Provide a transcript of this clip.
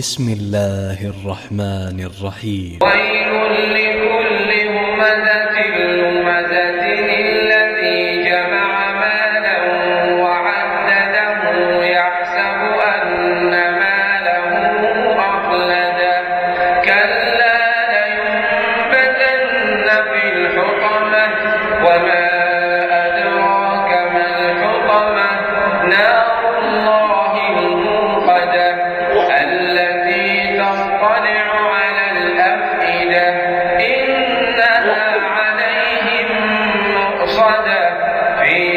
بسم الله الرحمن الرحيم. ويل لكل همزة همزة الذي جمع مالا وعدده يحسب أن ماله أخلده كلا لينبتن في الحطمة وما أدراك ما الحطمة. نار صدق في